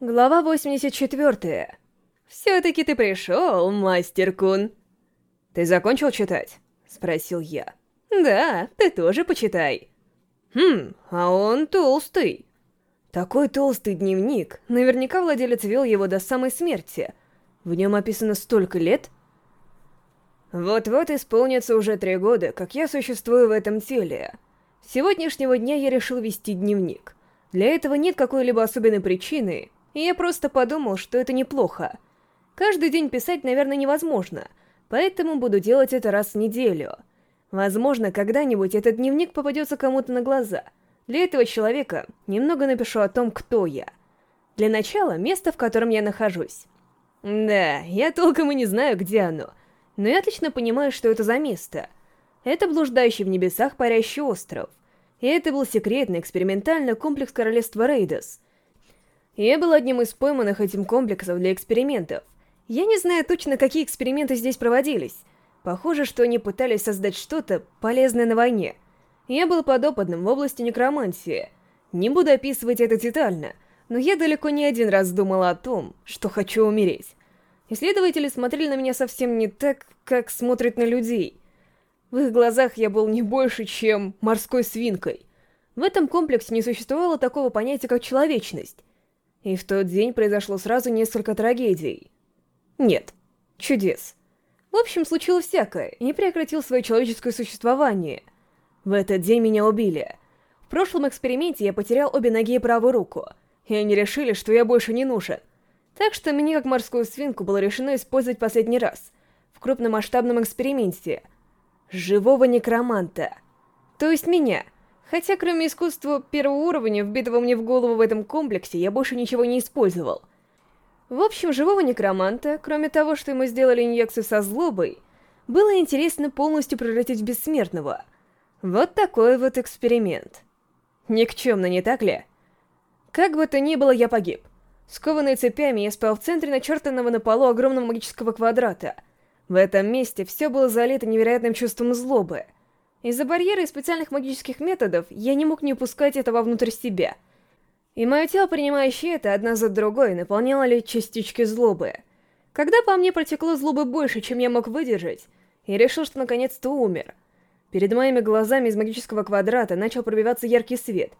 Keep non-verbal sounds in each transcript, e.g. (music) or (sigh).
Глава 84. «Все-таки ты пришел, мастер Кун!» «Ты закончил читать?» — спросил я. «Да, ты тоже почитай». «Хм, а он толстый». Такой толстый дневник, наверняка владелец вел его до самой смерти. В нем описано столько лет. Вот-вот исполнится уже три года, как я существую в этом теле. С сегодняшнего дня я решил вести дневник. Для этого нет какой-либо особенной причины, и я просто подумал, что это неплохо. Каждый день писать, наверное, невозможно, поэтому буду делать это раз в неделю. Возможно, когда-нибудь этот дневник попадется кому-то на глаза. Для этого человека немного напишу о том, кто я. Для начала, место, в котором я нахожусь. Да, я толком и не знаю, где оно, но я отлично понимаю, что это за место. Это блуждающий в небесах парящий остров. И это был секретный экспериментальный комплекс королевства Рейдос — я был одним из пойманных этим комплексов для экспериментов. Я не знаю точно, какие эксперименты здесь проводились. Похоже, что они пытались создать что-то полезное на войне. Я был подопытным в области некромантии. Не буду описывать это детально, но я далеко не один раз думал о том, что хочу умереть. Исследователи смотрели на меня совсем не так, как смотрят на людей. В их глазах я был не больше, чем морской свинкой. В этом комплексе не существовало такого понятия, как человечность. И в тот день произошло сразу несколько трагедий. Нет, чудес. В общем, случилось всякое, и прекратил свое человеческое существование. В этот день меня убили. В прошлом эксперименте я потерял обе ноги и правую руку, и они решили, что я больше не нужен. Так что меня, как морскую свинку, было решено использовать последний раз, в крупномасштабном эксперименте. Живого некроманта. То есть меня — Хотя кроме искусства первого уровня, вбитого мне в голову в этом комплексе, я больше ничего не использовал. В общем, живого некроманта, кроме того, что ему сделали инъекцию со злобой, было интересно полностью превратить в бессмертного. Вот такой вот эксперимент. Никчемно, не так ли? Как бы то ни было, я погиб. Скованный цепями, я спал в центре начертанного на полу огромного магического квадрата. В этом месте все было залито невероятным чувством злобы — из-за барьера и специальных магических методов я не мог не упускать этого внутрь себя. И мое тело, принимающее это одна за другой, наполняло ли частички злобы. Когда по мне протекло злобы больше, чем я мог выдержать, я решил, что наконец-то умер. Перед моими глазами из магического квадрата начал пробиваться яркий свет,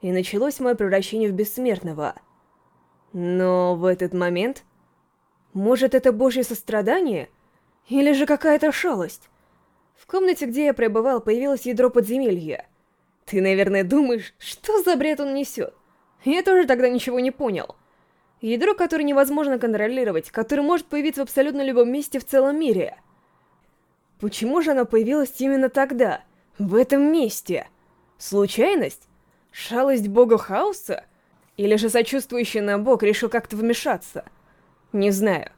и началось мое превращение в бессмертного. Но в этот момент... Может, это божье сострадание? Или же какая-то шалость? В комнате, где я пребывал, появилось ядро подземелья. Ты, наверное, думаешь, что за бред он несет? Я тоже тогда ничего не понял. Ядро, которое невозможно контролировать, которое может появиться в абсолютно любом месте в целом мире. Почему же оно появилось именно тогда, в этом месте? Случайность? Шалость бога хаоса? Или же сочувствующий нам бог решил как-то вмешаться? Не знаю.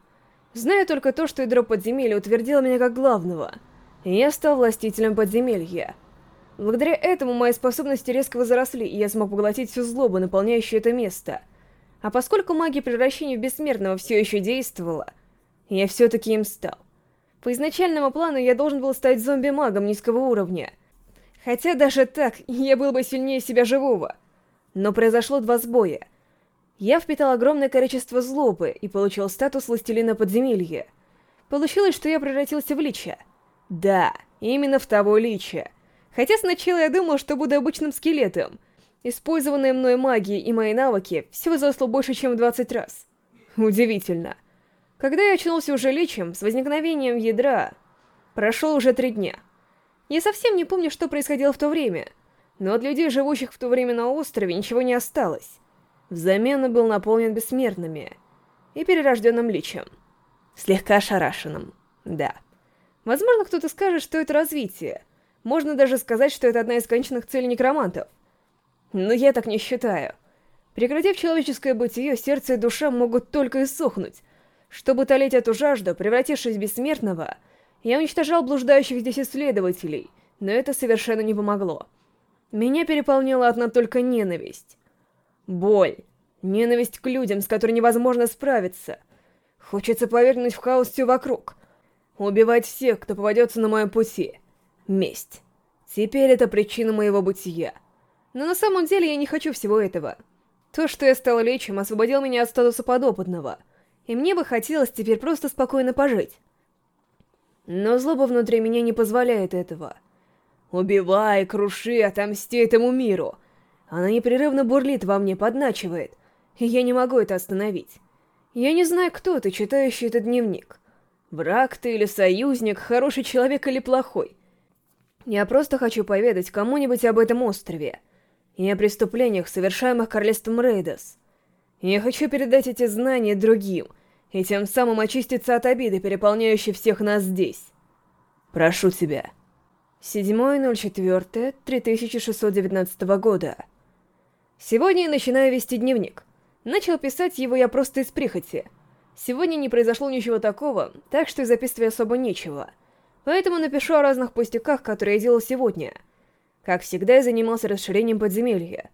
Знаю только то, что ядро подземелья утвердило меня как главного — я стал властителем подземелья. Благодаря этому мои способности резко возросли, и я смог поглотить всю злобу, наполняющую это место. А поскольку магия превращения в бессмертного все еще действовала, я все-таки им стал. По изначальному плану я должен был стать зомби-магом низкого уровня. Хотя даже так, (laughs) я был бы сильнее себя живого. Но произошло два сбоя. Я впитал огромное количество злобы и получил статус властелина подземелья. Получилось, что я превратился в лича — да, именно в того личия. Хотя сначала я думал, что буду обычным скелетом. Использованная мной магия и мои навыки все возросло больше, чем в 20 раз. Удивительно. Когда я очнулся уже личем, с возникновением ядра, прошло уже три дня. Я совсем не помню, что происходило в то время, но от людей, живущих в то время на острове, ничего не осталось. Взамен он был наполнен бессмертными и перерожденным личем. Слегка ошарашенным, да. Возможно, кто-то скажет, что это развитие. Можно даже сказать, что это одна из конечных целей некромантов. Но я так не считаю. Прекратив человеческое бытие, сердце и душа могут только иссохнуть. Чтобы утолить эту жажду, превратившись в бессмертного, я уничтожал блуждающих здесь исследователей, но это совершенно не помогло. Меня переполняла одна только ненависть. Боль. Ненависть к людям, с которой невозможно справиться. Хочется повергнуть в хаос все вокруг — Убивать всех, кто попадется на моем пути. Месть. Теперь это причина моего бытия. Но на самом деле я не хочу всего этого. То, что я стал лечим, освободил меня от статуса подопытного, и мне бы хотелось теперь просто спокойно пожить. Но злоба внутри меня не позволяет этого. Убивай, круши, отомсти этому миру. Она непрерывно бурлит во мне, подначивает, и я не могу это остановить. Я не знаю, кто ты, читающий этот дневник. Враг ты или союзник, хороший человек или плохой. Я просто хочу поведать кому-нибудь об этом острове и о преступлениях, совершаемых королевством Рейдос. Я хочу передать эти знания другим, и тем самым очиститься от обиды, переполняющей всех нас здесь. Прошу тебя. 7.04.3619 года. Сегодня я начинаю вести дневник. Начал писать его я просто из прихоти. Сегодня не произошло ничего такого, так что и записывать особо нечего. Поэтому напишу о разных пустяках, которые я делал сегодня — как всегда, я занимался расширением подземелья.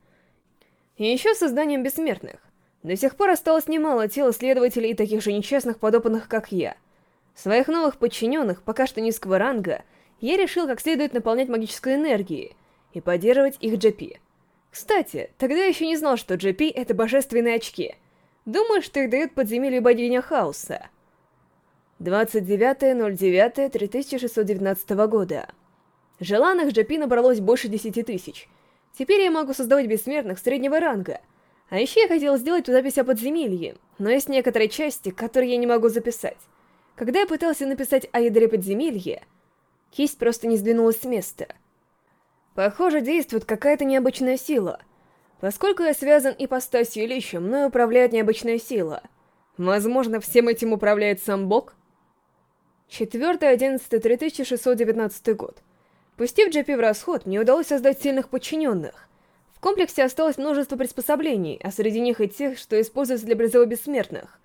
И еще созданием бессмертных. До сих пор осталось немало тел исследователей и таких же нечестных подопытных, как я. Своих новых подчиненных, пока что низкого ранга, я решил как следует наполнять магической энергией и поддерживать их GP. Кстати, тогда я еще не знал, что GP — это божественные очки. Думаю, что их дают подземелье богиня Хаоса. 29.09.3619 года. Желанных Джапи набралось больше десяти тысяч. Теперь я могу создавать бессмертных среднего ранга. А еще я хотел сделать запись о подземелье, но есть некоторые части, которые я не могу записать. Когда я пытался написать о ядре подземелья, кисть просто не сдвинулась с места. Похоже, действует какая-то необычная сила. Поскольку я связан ипостасью Лища, мной управляет необычная сила. Возможно, всем этим управляет сам Бог? 4.11.3619 год. Пустив Джепи в расход, мне удалось создать сильных подчиненных. В комплексе осталось множество приспособлений, а среди них и тех, что используются для призыва бессмертных.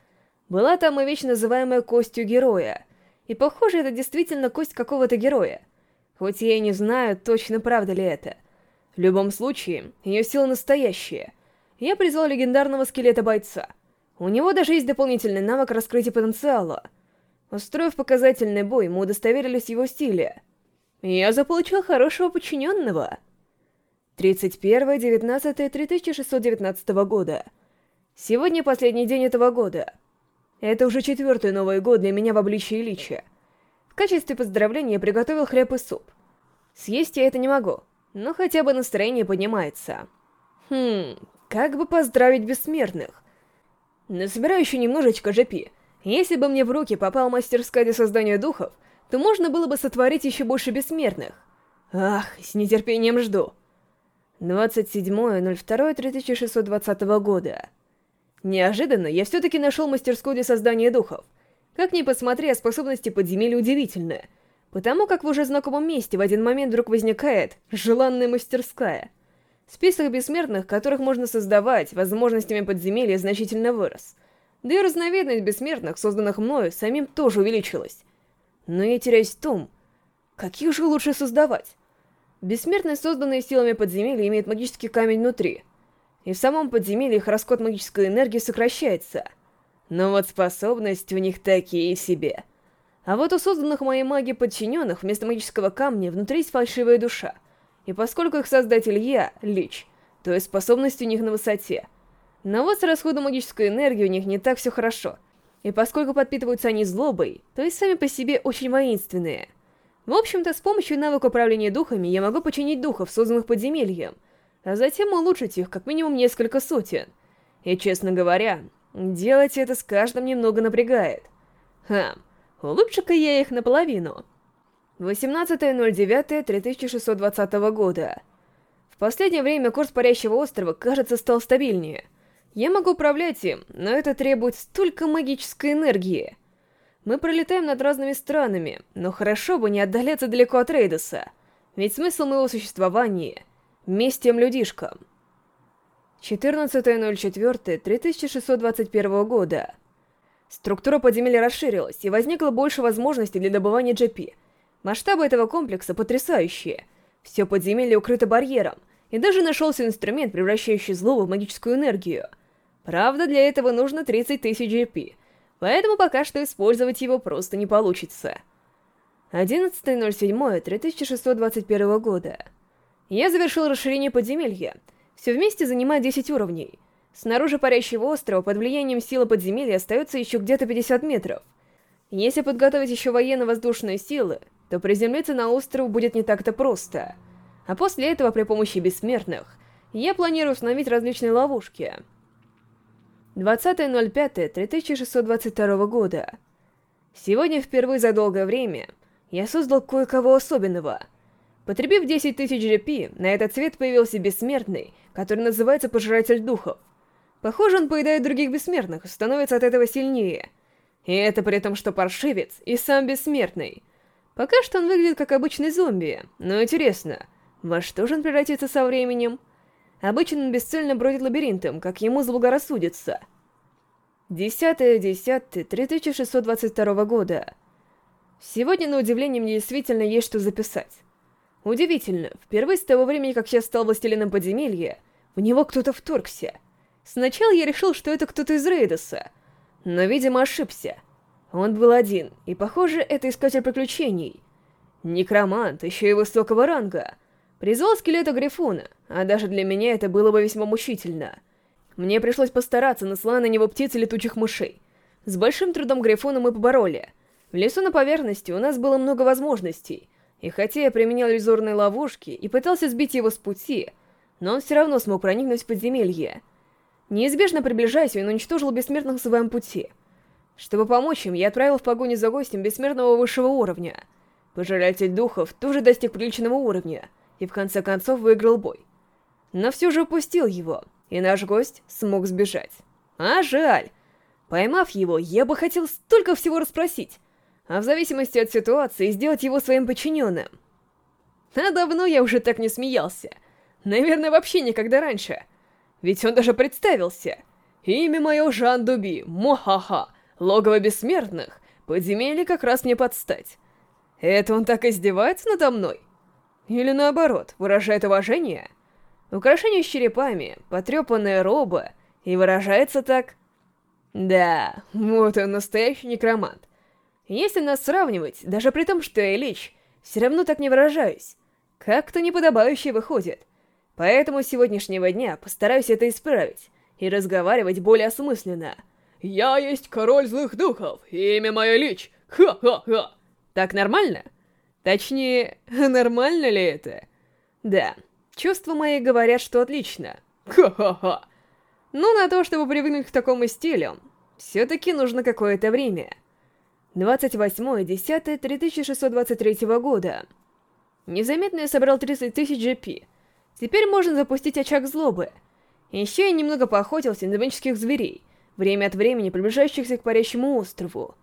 Была там и вещь, называемая костью героя. И похоже, это действительно кость какого-то героя. Хоть я и не знаю, точно правда ли это. В любом случае, ее сила настоящая. Я призвал легендарного скелета-бойца. У него даже есть дополнительный навык раскрытия потенциала. Устроив показательный бой, мы удостоверились в его стиле — я заполучил хорошего подчиненного. 31-19-3619 года. Сегодня последний день этого года. Это уже четвертый Новый год для меня в обличии Лича. В качестве поздравления я приготовил хлеб и суп. Съесть я это не могу, но хотя бы настроение поднимается. Хм, как бы поздравить бессмертных? Насобираю еще немножечко жопи. Если бы мне в руки попал мастерская для создания духов, то можно было бы сотворить еще больше бессмертных. Ах, с нетерпением жду. 27.02.3620 года. Неожиданно я все-таки нашел мастерскую для создания духов. Как ни посмотри, а способности подземелья удивительны. Потому как в уже знакомом месте в один момент вдруг возникает желанная мастерская. Список бессмертных, которых можно создавать, возможностями подземелья значительно вырос. Да и разновидность бессмертных, созданных мною, самим тоже увеличилась. Но я теряюсь в том, каких же лучше создавать? Бессмертные, созданные силами подземелья, имеют магический камень внутри. И в самом подземелье их расход магической энергии сокращается. Но вот способности у них такие себе. А вот у созданных моей магией подчиненных вместо магического камня внутри есть фальшивая душа. И поскольку их создатель я, Лич, то есть способность у них на высоте. Но вот с расходом магической энергии у них не так все хорошо — и поскольку подпитываются они злобой, то и сами по себе очень воинственные. В общем-то, с помощью навыка управления духами я могу починить духов, созданных подземельем, а затем улучшить их как минимум несколько сотен. И, честно говоря, делать это с каждым немного напрягает. Хм, улучшу-ка я их наполовину. 18.09.3620 года. В последнее время курс Парящего острова, кажется, стал стабильнее — я могу управлять им, но это требует столько магической энергии. Мы пролетаем над разными странами, но хорошо бы не отдаляться далеко от Рейдоса, ведь смысл моего существования — месть тем людишкам. 14.04.3621 года. Структура подземелья расширилась, и возникло больше возможностей для добывания GP. Масштабы этого комплекса потрясающие. Все подземелье укрыто барьером, и даже нашелся инструмент, превращающий зло в магическую энергию — Правда, для этого нужно 30 тысяч GP, поэтому пока что использовать его просто не получится. 11.07.3621 года. Я завершил расширение подземелья. Все вместе занимает 10 уровней. Снаружи парящего острова под влиянием силы подземелья остается еще где-то 50 метров. Если подготовить еще военно-воздушные силы, то приземлиться на остров будет не так-то просто. А после этого при помощи бессмертных я планирую установить различные ловушки. 20.05.3622 года. Сегодня впервые за долгое время я создал кое-кого особенного. Потребив 10 тысяч GP, на этот свет появился бессмертный, который называется Пожиратель Духов. Похоже, он поедает других бессмертных и становится от этого сильнее. И это при том, что паршивец и сам бессмертный. Пока что он выглядит как обычный зомби, но интересно, во что же он превратится со временем? Обычно он бесцельно бродит лабиринтом, как ему заблагорассудится. 10.10.3622 года. Сегодня, на удивление, мне действительно есть что записать. Удивительно, впервые с того времени, как я стал властелином подземелья, в него кто-то вторгся. Сначала я решил, что это кто-то из Рейдоса, но, видимо, ошибся. Он был один, и, похоже, это искатель приключений. Некромант, еще и высокого ранга. Призвал скелета Грифона, а даже для меня это было бы весьма мучительно. Мне пришлось постараться, насылая на него птиц и летучих мышей. С большим трудом Грифона мы побороли. В лесу на поверхности у нас было много возможностей, и хотя я применял иллюзорные ловушки и пытался сбить его с пути, но он все равно смог проникнуть в подземелье. Неизбежно приближаясь, он уничтожил бессмертных на своем пути. Чтобы помочь им, я отправил в погоню за гостем бессмертного высшего уровня. Пожиратель духов тоже достиг приличного уровня, и в конце концов выиграл бой. Но все же упустил его, и наш гость смог сбежать. А жаль! Поймав его, я бы хотел столько всего расспросить, а в зависимости от ситуации сделать его своим подчиненным. А давно я уже так не смеялся. Наверное, вообще никогда раньше. Ведь он даже представился. Имя мое Жан Дуби, Мохаха, логово бессмертных, подземелье как раз мне подстать. Это он так издевается надо мной? Или наоборот, выражает уважение? Украшение с черепами, потрепанная роба, и выражается так... Да, вот он настоящий некромант. Если нас сравнивать, даже при том, что я лич, все равно так не выражаюсь. Как-то неподобающе выходит. Поэтому с сегодняшнего дня постараюсь это исправить и разговаривать более осмысленно. «Я есть король злых духов, имя мое Лич! Ха-ха-ха!» Так нормально? Точнее, (laughs) нормально ли это? Да, чувства мои говорят, что отлично. Ха-ха-ха! Но на то, чтобы привыкнуть к такому стилю, все-таки нужно какое-то время. 28.10.3623 года. Незаметно я собрал 30 тысяч GP, Теперь можно запустить очаг злобы. Еще я немного поохотился на демонических зверей, время от времени приближающихся к парящему острову.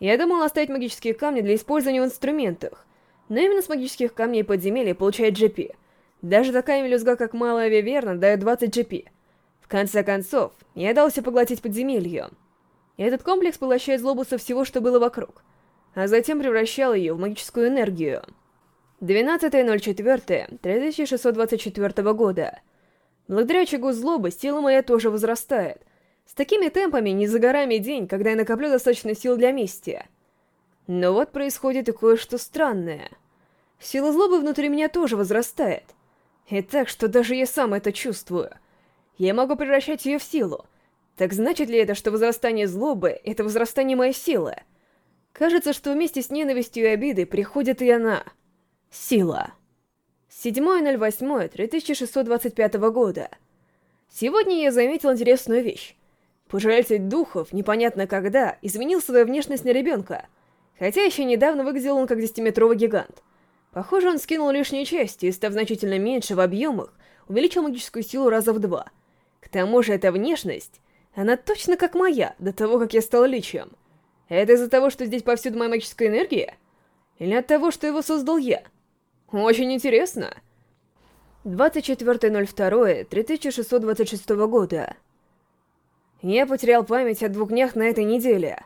Я думал оставить магические камни для использования в инструментах, но именно с магических камней подземелья получает GP. Даже такая мелюзга, как Малая Виверна, дает 20 GP. В конце концов, я дался поглотить подземелью. Этот комплекс поглощает злобу со всего, что было вокруг, а затем превращал ее в магическую энергию. 12.04.3624 года. Благодаря очагу злобы сила моя тоже возрастает. С такими темпами не за горами день, когда я накоплю достаточно сил для мести. Но вот происходит и кое-что странное. Сила злобы внутри меня тоже возрастает. И так, что даже я сам это чувствую. Я могу превращать ее в силу. Так значит ли это, что возрастание злобы — это возрастание моей силы? Кажется, что вместе с ненавистью и обидой приходит и она — Сила. 7.08.3625 года. Сегодня я заметил интересную вещь. Пожиратель духов, непонятно когда, изменил свою внешность на ребенка, хотя еще недавно выглядел он как десятиметровый гигант. Похоже, он скинул лишние части и, став значительно меньше в объемах, увеличил магическую силу раза в два. К тому же эта внешность, она точно как моя, до того, как я стал личием. Это из-за того, что здесь повсюду моя магическая энергия? Или от того, что его создал я? Очень интересно. 24.02.3626 года. Я потерял память о двух днях на этой неделе.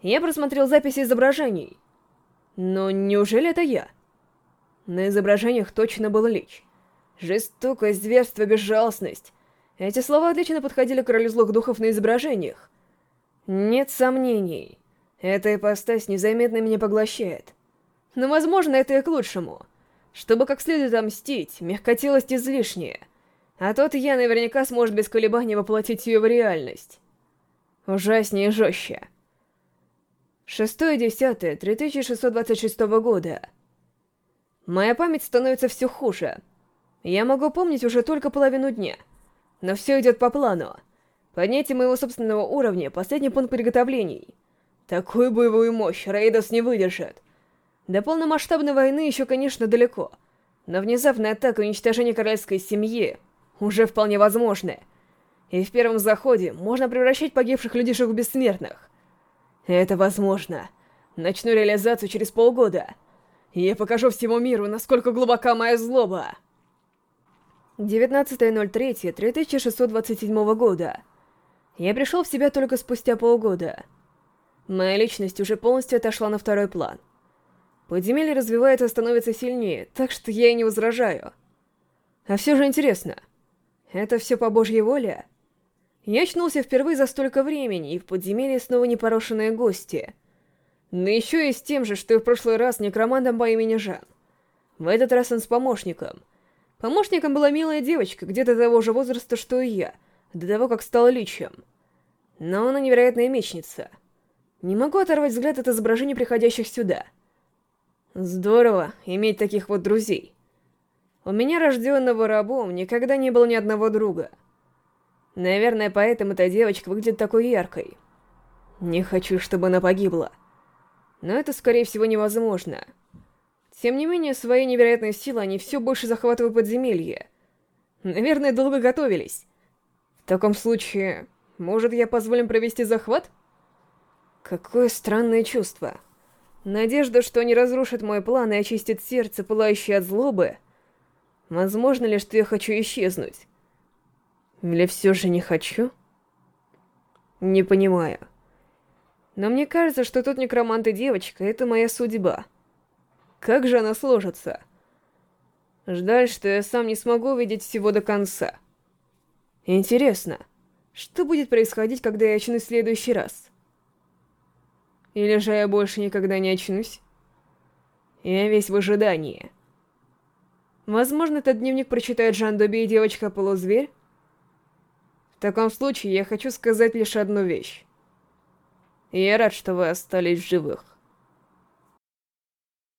Я просмотрел записи изображений. Но неужели это я? На изображениях точно был Лич. Жестокость, зверство, безжалостность. Эти слова отлично подходили к королю злых духов на изображениях. Нет сомнений. Эта ипостась незаметно меня поглощает. Но, возможно, это и к лучшему. Чтобы как следует отомстить, мягкотелость излишняя. А тот я наверняка сможет без колебаний воплотить ее в реальность. Ужаснее и жестче. 6.10.3626 года. Моя память становится все хуже. Я могу помнить уже только половину дня. Но все идет по плану. Поднятие моего собственного уровня — последний пункт приготовлений. Такую боевую мощь Рейдос не выдержит. До полномасштабной войны еще, конечно, далеко. Но внезапная атака и уничтожение королевской семьи уже вполне возможны. И в первом заходе можно превращать погибших людишек в бессмертных. Это возможно. Начну реализацию через полгода. И я покажу всему миру, насколько глубока моя злоба. 19.03.3627 года. Я пришел в себя только спустя полгода. Моя личность уже полностью отошла на второй план. Подземелье развивается и становится сильнее, так что я и не возражаю. А все же интересно, это все по божьей воле? Я очнулся впервые за столько времени, и в подземелье снова непорошенные гости. Но еще и с тем же, что и в прошлый раз некромантом по имени Жан. В этот раз он с помощником. Помощником была милая девочка, где-то того же возраста, что и я, до того, как стала личем. Но она невероятная мечница. Не могу оторвать взгляд от изображений приходящих сюда. Здорово иметь таких вот друзей. У меня, рожденного рабом, никогда не было ни одного друга. Наверное, поэтому эта девочка выглядит такой яркой. Не хочу, чтобы она погибла. Но это, скорее всего, невозможно. Тем не менее, своей невероятной силой они все больше захватывают подземелье. Наверное, долго готовились. В таком случае, может, я позволим провести захват? Какое странное чувство. Надежда, что они разрушат мой план и очистят сердце, пылающее от злобы. Возможно ли, что я хочу исчезнуть? Или все же не хочу? Не понимаю. Но мне кажется, что тот некромант и девочка — это моя судьба. Как же она сложится? Жаль, что я сам не смогу увидеть всего до конца. Интересно, что будет происходить, когда я очнусь в следующий раз? Или же я больше никогда не очнусь? Я весь в ожидании. Возможно, этот дневник прочитает Жан Доби и девочка-полузверь? В таком случае я хочу сказать лишь одну вещь. Я рад, что вы остались в живых.